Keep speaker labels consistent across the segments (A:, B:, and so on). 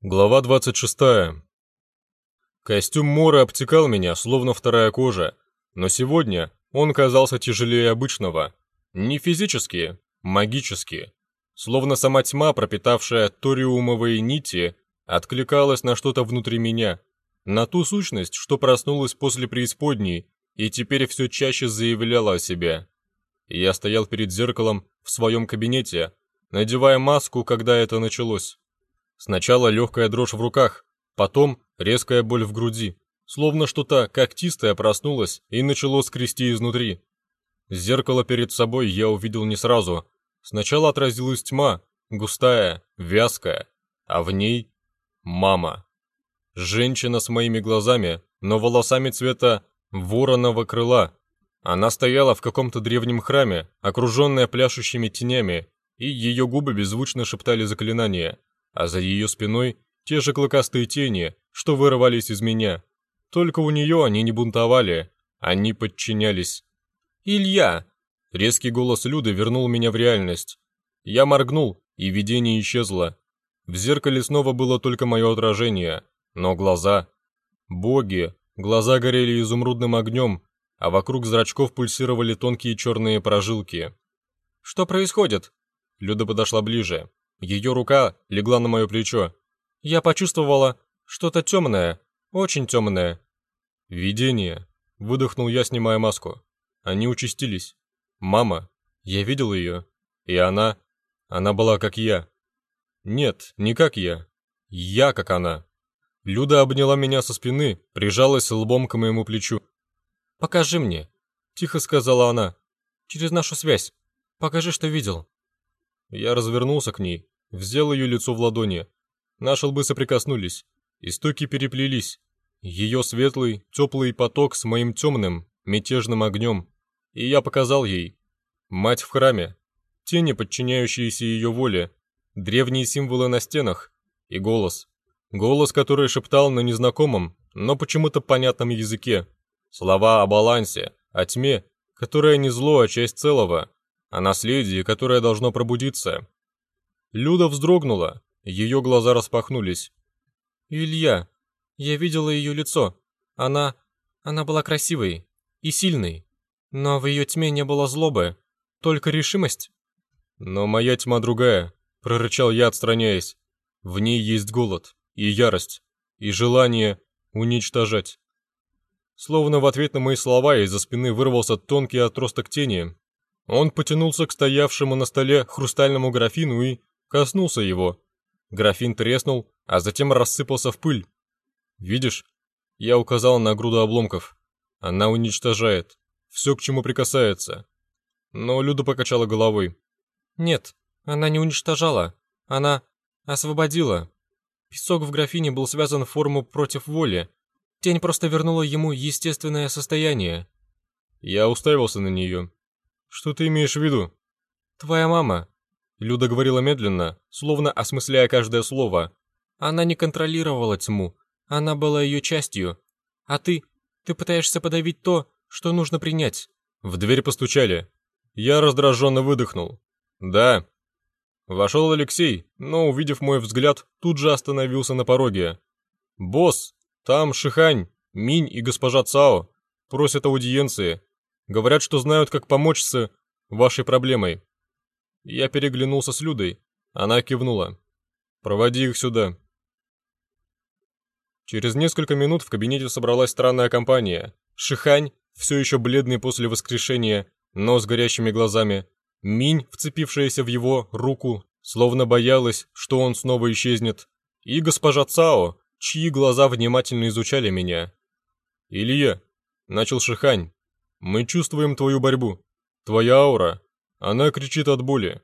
A: Глава 26. Костюм Мора обтекал меня, словно вторая кожа, но сегодня он казался тяжелее обычного. Не физически, магически. Словно сама тьма, пропитавшая ториумовые нити, откликалась на что-то внутри меня, на ту сущность, что проснулась после преисподней и теперь все чаще заявляла о себе. Я стоял перед зеркалом в своем кабинете, надевая маску, когда это началось. Сначала легкая дрожь в руках, потом резкая боль в груди, словно что-то когтистое проснулось и начало скрести изнутри. Зеркало перед собой я увидел не сразу. Сначала отразилась тьма, густая, вязкая, а в ней мама. Женщина с моими глазами, но волосами цвета вороного крыла. Она стояла в каком-то древнем храме, окруженная пляшущими тенями, и ее губы беззвучно шептали заклинания а за ее спиной те же клыкастые тени, что вырывались из меня. Только у нее они не бунтовали, они подчинялись. «Илья!» Резкий голос Люды вернул меня в реальность. Я моргнул, и видение исчезло. В зеркале снова было только мое отражение, но глаза... Боги! Глаза горели изумрудным огнем, а вокруг зрачков пульсировали тонкие черные прожилки. «Что происходит?» Люда подошла ближе. Ее рука легла на мое плечо. Я почувствовала что-то темное, очень темное. «Видение», — выдохнул я, снимая маску. Они участились. «Мама, я видел ее. И она... Она была как я». «Нет, не как я. Я как она». Люда обняла меня со спины, прижалась лбом к моему плечу. «Покажи мне», — тихо сказала она. «Через нашу связь. Покажи, что видел». Я развернулся к ней, взял ее лицо в ладони. Наши лбы соприкоснулись, истоки переплелись. Ее светлый, теплый поток с моим темным, мятежным огнем. И я показал ей. Мать в храме. Тени, подчиняющиеся ее воле. Древние символы на стенах. И голос. Голос, который шептал на незнакомом, но почему-то понятном языке. Слова о балансе, о тьме, которая не зло, а часть целого, о наследии, которое должно пробудиться. Люда вздрогнула, ее глаза распахнулись. «Илья, я видела ее лицо. Она... она была красивой и сильной. Но в ее тьме не было злобы, только решимость». «Но моя тьма другая», — прорычал я, отстраняясь. «В ней есть голод и ярость, и желание уничтожать». Словно в ответ на мои слова из-за спины вырвался тонкий отросток тени, он потянулся к стоявшему на столе хрустальному графину и коснулся его. Графин треснул, а затем рассыпался в пыль. «Видишь?» Я указал на груду обломков. Она уничтожает. Все, к чему прикасается. Но Люда покачала головой. «Нет, она не уничтожала. Она освободила. Песок в графине был связан в форму против воли. Тень просто вернула ему естественное состояние». Я уставился на нее. «Что ты имеешь в виду?» «Твоя мама». Люда говорила медленно, словно осмысляя каждое слово. «Она не контролировала тьму. Она была ее частью. А ты... ты пытаешься подавить то, что нужно принять». В дверь постучали. Я раздраженно выдохнул. «Да». Вошел Алексей, но, увидев мой взгляд, тут же остановился на пороге. «Босс, там Шихань, Минь и госпожа Цао просят аудиенции. Говорят, что знают, как помочь с вашей проблемой. Я переглянулся с Людой. Она кивнула. Проводи их сюда. Через несколько минут в кабинете собралась странная компания. Шихань, все еще бледный после воскрешения, но с горящими глазами. Минь, вцепившаяся в его руку, словно боялась, что он снова исчезнет. И госпожа Цао, чьи глаза внимательно изучали меня. «Илья», — начал Шихань, мы чувствуем твою борьбу. Твоя аура. Она кричит от боли.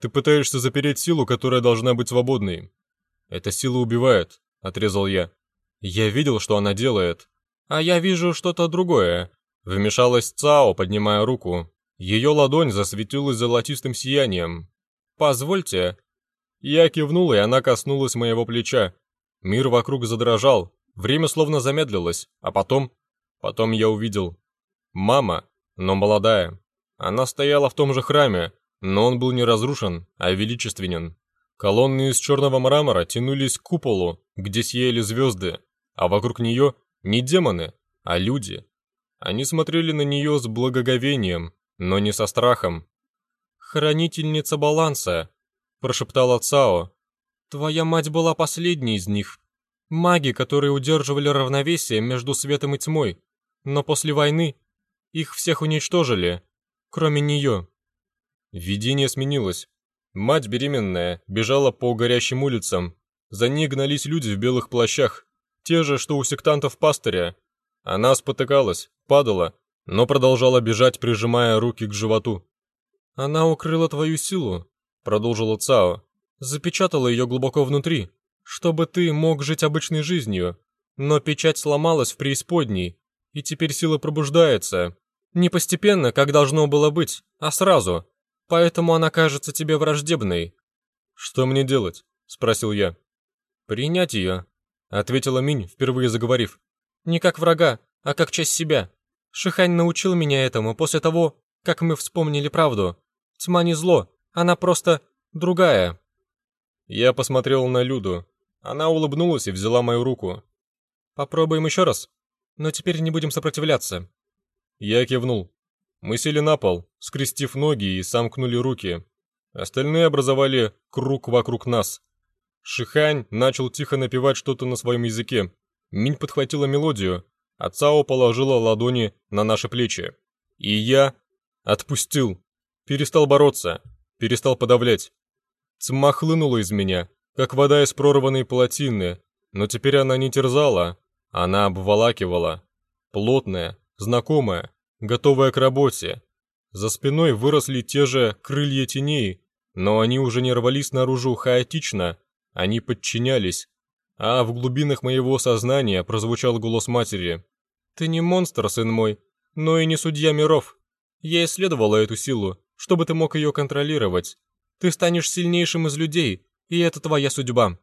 A: Ты пытаешься запереть силу, которая должна быть свободной. Эта сила убивает, отрезал я. Я видел, что она делает. А я вижу что-то другое. Вмешалась Цао, поднимая руку. Ее ладонь засветилась золотистым сиянием. «Позвольте». Я кивнул, и она коснулась моего плеча. Мир вокруг задрожал. Время словно замедлилось. А потом... Потом я увидел Мама, но молодая. Она стояла в том же храме, но он был не разрушен, а величественен. Колонны из черного мрамора тянулись к куполу, где сияли звезды, а вокруг нее не демоны, а люди. Они смотрели на нее с благоговением, но не со страхом. «Хранительница баланса», – прошептала Цао. «Твоя мать была последней из них. Маги, которые удерживали равновесие между светом и тьмой. Но после войны их всех уничтожили, кроме нее». Видение сменилось. Мать беременная бежала по горящим улицам. За ней гнались люди в белых плащах, те же, что у сектантов пастыря. Она спотыкалась, падала, но продолжала бежать, прижимая руки к животу. «Она укрыла твою силу», — продолжила Цао. «Запечатала ее глубоко внутри, чтобы ты мог жить обычной жизнью. Но печать сломалась в преисподней, и теперь сила пробуждается. Не постепенно, как должно было быть, а сразу. Поэтому она кажется тебе враждебной». «Что мне делать?» — спросил я. «Принять ее», — ответила Минь, впервые заговорив. «Не как врага, а как часть себя. Шихань научил меня этому после того, как мы вспомнили правду. Тьма не зло, она просто другая». Я посмотрел на Люду. Она улыбнулась и взяла мою руку. «Попробуем еще раз, но теперь не будем сопротивляться». Я кивнул. Мы сели на пол, скрестив ноги и сомкнули руки. Остальные образовали круг вокруг нас. Шихань начал тихо напевать что-то на своем языке. Минь подхватила мелодию, а Цао положила ладони на наши плечи. И я отпустил. Перестал бороться, перестал подавлять. Тьма хлынула из меня, как вода из прорванной плотины, но теперь она не терзала, она обволакивала. Плотная, знакомая, готовая к работе. За спиной выросли те же крылья теней, но они уже не рвались наружу хаотично, они подчинялись. А в глубинах моего сознания прозвучал голос матери. «Ты не монстр, сын мой, но и не судья миров. Я исследовала эту силу, чтобы ты мог ее контролировать. Ты станешь сильнейшим из людей, и это твоя судьба».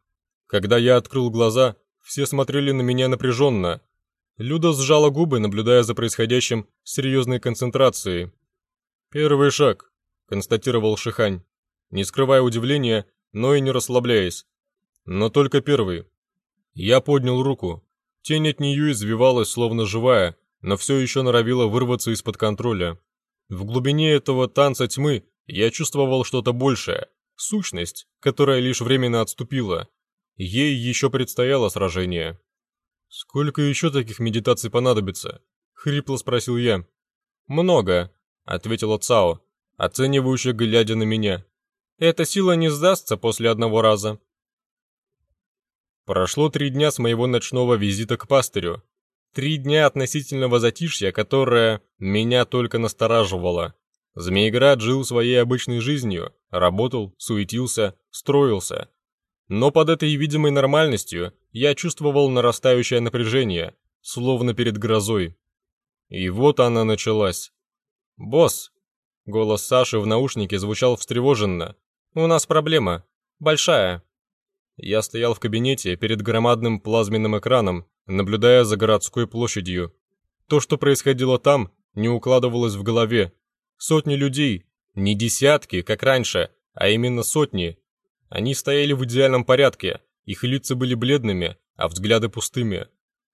A: Когда я открыл глаза, все смотрели на меня напряженно, Люда сжала губы, наблюдая за происходящим с серьезной концентрацией. «Первый шаг», — констатировал Шихань, не скрывая удивления, но и не расслабляясь. «Но только первый». Я поднял руку. Тень от нее извивалась, словно живая, но все еще норовила вырваться из-под контроля. В глубине этого танца тьмы я чувствовал что-то большее, сущность, которая лишь временно отступила. Ей еще предстояло сражение. «Сколько еще таких медитаций понадобится?» — хрипло спросил я. «Много», — ответила Цао, оценивающе глядя на меня. «Эта сила не сдастся после одного раза». Прошло три дня с моего ночного визита к пастырю. Три дня относительного затишья, которое меня только настораживало. Змееград жил своей обычной жизнью, работал, суетился, строился. Но под этой видимой нормальностью я чувствовал нарастающее напряжение, словно перед грозой. И вот она началась. «Босс!» Голос Саши в наушнике звучал встревоженно. «У нас проблема. Большая». Я стоял в кабинете перед громадным плазменным экраном, наблюдая за городской площадью. То, что происходило там, не укладывалось в голове. Сотни людей, не десятки, как раньше, а именно сотни, они стояли в идеальном порядке, их лица были бледными, а взгляды пустыми.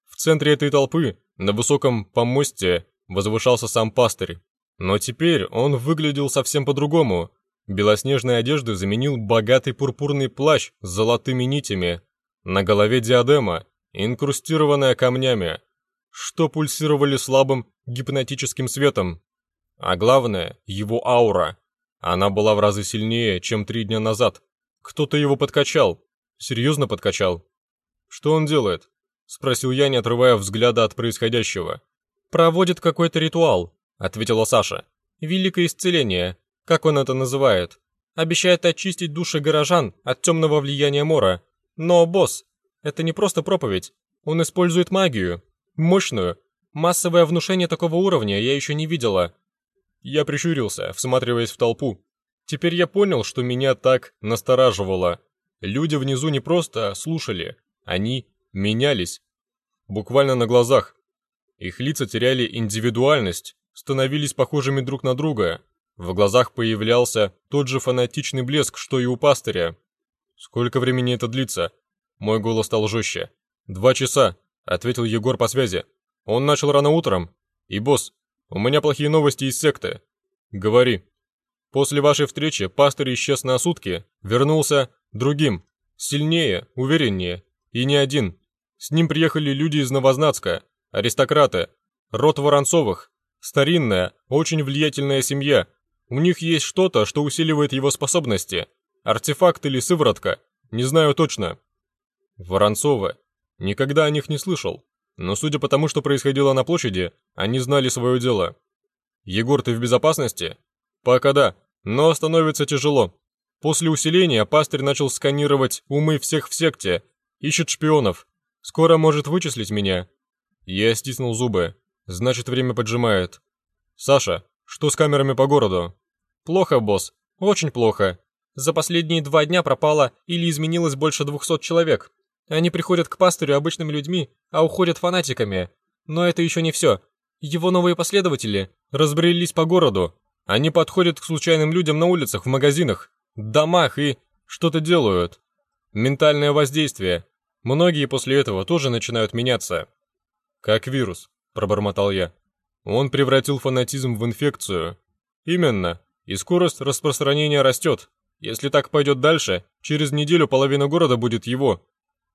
A: В центре этой толпы, на высоком помосте, возвышался сам пастырь. Но теперь он выглядел совсем по-другому. Белоснежные одежды заменил богатый пурпурный плащ с золотыми нитями. На голове диадема, инкрустированная камнями, что пульсировали слабым гипнотическим светом. А главное, его аура. Она была в разы сильнее, чем три дня назад. Кто-то его подкачал. Серьезно подкачал. Что он делает? Спросил я, не отрывая взгляда от происходящего. Проводит какой-то ритуал, ответила Саша. Великое исцеление, как он это называет. Обещает очистить души горожан от темного влияния Мора. Но, босс, это не просто проповедь. Он использует магию. Мощную. Массовое внушение такого уровня я еще не видела. Я прищурился, всматриваясь в толпу. Теперь я понял, что меня так настораживало. Люди внизу не просто слушали, они менялись. Буквально на глазах. Их лица теряли индивидуальность, становились похожими друг на друга. В глазах появлялся тот же фанатичный блеск, что и у пастыря. Сколько времени это длится? Мой голос стал жестче. Два часа, ответил Егор по связи. Он начал рано утром. И босс, у меня плохие новости из секты. Говори. После вашей встречи пастырь исчез на сутки, вернулся другим, сильнее, увереннее, и не один. С ним приехали люди из Новознацка, аристократы, род Воронцовых, старинная, очень влиятельная семья. У них есть что-то, что усиливает его способности. Артефакт или сыворотка, не знаю точно. Воронцовы. Никогда о них не слышал. Но судя по тому, что происходило на площади, они знали свое дело. Егор, ты в безопасности? Пока да, но становится тяжело. После усиления пастырь начал сканировать умы всех в секте, ищет шпионов. Скоро может вычислить меня. Я стиснул зубы. Значит, время поджимает. Саша, что с камерами по городу? Плохо, босс. Очень плохо. За последние два дня пропало или изменилось больше двухсот человек. Они приходят к пастырю обычными людьми, а уходят фанатиками. Но это еще не все. Его новые последователи разбрелись по городу. Они подходят к случайным людям на улицах, в магазинах, домах и что-то делают. Ментальное воздействие. Многие после этого тоже начинают меняться. Как вирус, пробормотал я. Он превратил фанатизм в инфекцию. Именно. И скорость распространения растет. Если так пойдет дальше, через неделю половина города будет его.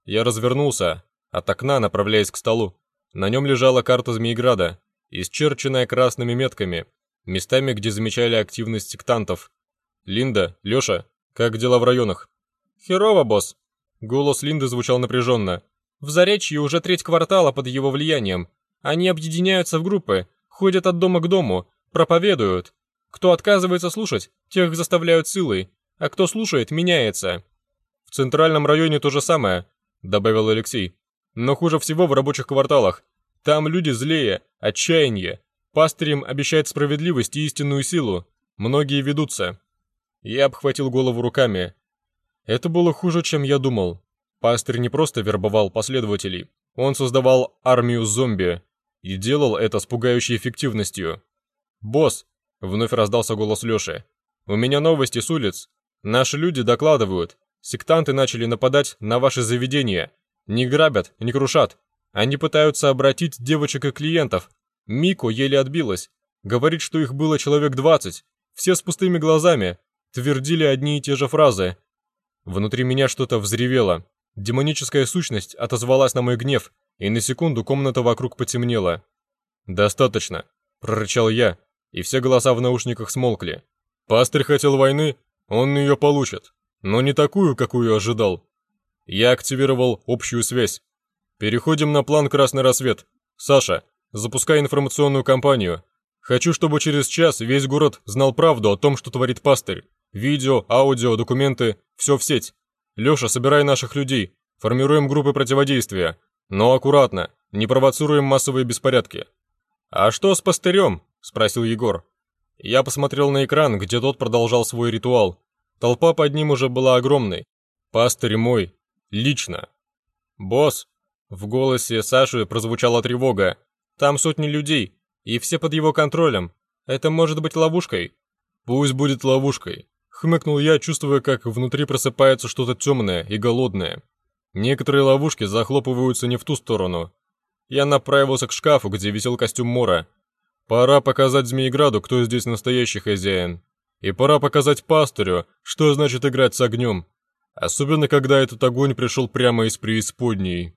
A: Я развернулся, от окна направляясь к столу. На нем лежала карта Змеиграда, исчерченная красными метками, местами, где замечали активность сектантов. «Линда, Лёша, как дела в районах?» «Херово, босс!» Голос Линды звучал напряженно. «В Заречье уже треть квартала под его влиянием. Они объединяются в группы, ходят от дома к дому, проповедуют. Кто отказывается слушать, тех заставляют силой, а кто слушает, меняется. В центральном районе то же самое, добавил Алексей. Но хуже всего в рабочих кварталах. Там люди злее, отчаяние. Пастырь обещает справедливость и истинную силу. Многие ведутся. Я обхватил голову руками. Это было хуже, чем я думал. Пастырь не просто вербовал последователей. Он создавал армию зомби. И делал это с пугающей эффективностью. «Босс!» — вновь раздался голос Лёши. «У меня новости с улиц. Наши люди докладывают. Сектанты начали нападать на ваши заведения. Не грабят, не крушат. Они пытаются обратить девочек и клиентов. Мико еле отбилась. Говорит, что их было человек двадцать. Все с пустыми глазами. Твердили одни и те же фразы. Внутри меня что-то взревело. Демоническая сущность отозвалась на мой гнев, и на секунду комната вокруг потемнела. «Достаточно», — прорычал я, и все голоса в наушниках смолкли. «Пастырь хотел войны, он ее получит, но не такую, какую ожидал. Я активировал общую связь. Переходим на план «Красный рассвет». Саша, запускай информационную кампанию. Хочу, чтобы через час весь город знал правду о том, что творит пастырь. Видео, аудио, документы, все в сеть. Леша, собирай наших людей. Формируем группы противодействия. Но аккуратно, не провоцируем массовые беспорядки. «А что с пастырем?» – спросил Егор. Я посмотрел на экран, где тот продолжал свой ритуал. Толпа под ним уже была огромной. Пастырь мой. Лично. «Босс!» В голосе Саши прозвучала тревога. «Там сотни людей, и все под его контролем. Это может быть ловушкой». «Пусть будет ловушкой», — хмыкнул я, чувствуя, как внутри просыпается что-то темное и голодное. Некоторые ловушки захлопываются не в ту сторону. Я направился к шкафу, где висел костюм Мора. Пора показать Змееграду, кто здесь настоящий хозяин. И пора показать пастырю, что значит играть с огнем. Особенно, когда этот огонь пришел прямо из преисподней.